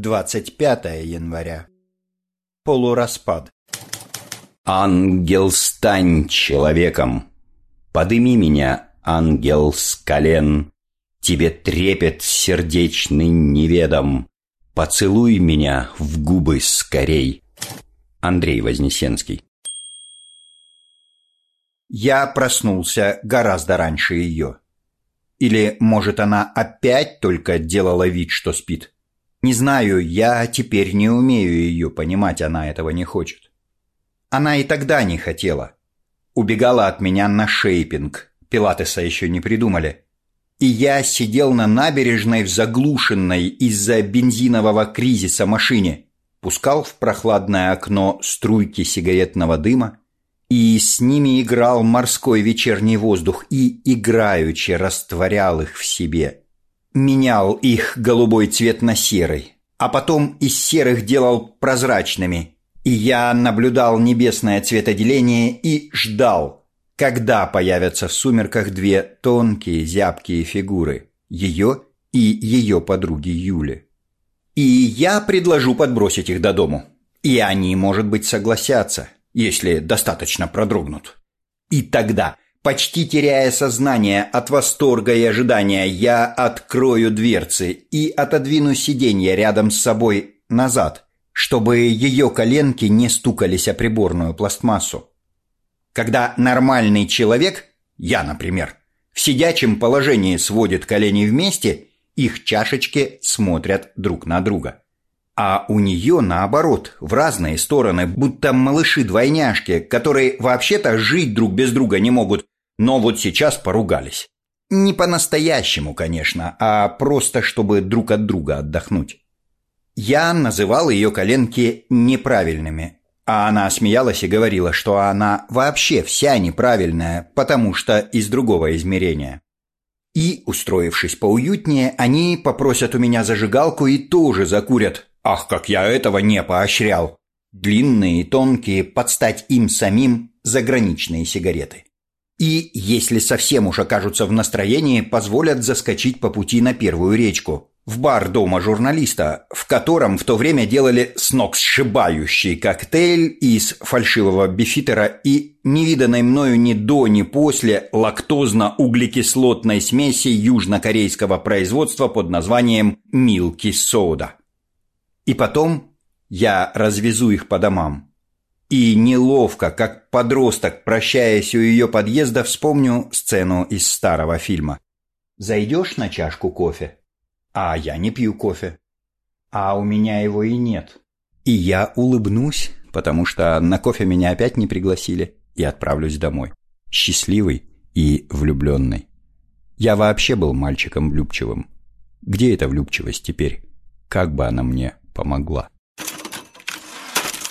25 января. Полураспад. Ангел, стань человеком. Подыми меня, ангел, с колен. Тебе трепет сердечный неведом. Поцелуй меня в губы скорей. Андрей Вознесенский. Я проснулся гораздо раньше ее. Или, может, она опять только делала вид, что спит? Не знаю, я теперь не умею ее понимать, она этого не хочет. Она и тогда не хотела. Убегала от меня на шейпинг. Пилатеса еще не придумали. И я сидел на набережной в заглушенной из-за бензинового кризиса машине, пускал в прохладное окно струйки сигаретного дыма, и с ними играл морской вечерний воздух и играючи растворял их в себе. Менял их голубой цвет на серый, а потом из серых делал прозрачными, и я наблюдал небесное цветоделение и ждал, когда появятся в сумерках две тонкие зябкие фигуры, ее и ее подруги Юли. И я предложу подбросить их до дому. И они, может быть, согласятся, если достаточно продрогнут. И тогда, почти теряя сознание от восторга и ожидания, я открою дверцы и отодвину сиденье рядом с собой назад – чтобы ее коленки не стукались о приборную пластмассу. Когда нормальный человек, я, например, в сидячем положении сводит колени вместе, их чашечки смотрят друг на друга. А у нее, наоборот, в разные стороны, будто малыши-двойняшки, которые вообще-то жить друг без друга не могут, но вот сейчас поругались. Не по-настоящему, конечно, а просто чтобы друг от друга отдохнуть. Я называл ее коленки неправильными, а она смеялась и говорила, что она вообще вся неправильная, потому что из другого измерения. И, устроившись поуютнее, они попросят у меня зажигалку и тоже закурят. Ах, как я этого не поощрял! Длинные, тонкие, под стать им самим заграничные сигареты. И, если совсем уж окажутся в настроении, позволят заскочить по пути на первую речку, в бар дома журналиста, в котором в то время делали сногсшибающий коктейль из фальшивого бифитера и невиданной мною ни до, ни после лактозно-углекислотной смеси южнокорейского производства под названием «Милки Сода». И потом я развезу их по домам. И неловко, как подросток, прощаясь у ее подъезда, вспомню сцену из старого фильма. «Зайдешь на чашку кофе?» А я не пью кофе. А у меня его и нет. И я улыбнусь, потому что на кофе меня опять не пригласили, и отправлюсь домой. Счастливый и влюбленный. Я вообще был мальчиком влюбчивым. Где эта влюбчивость теперь? Как бы она мне помогла?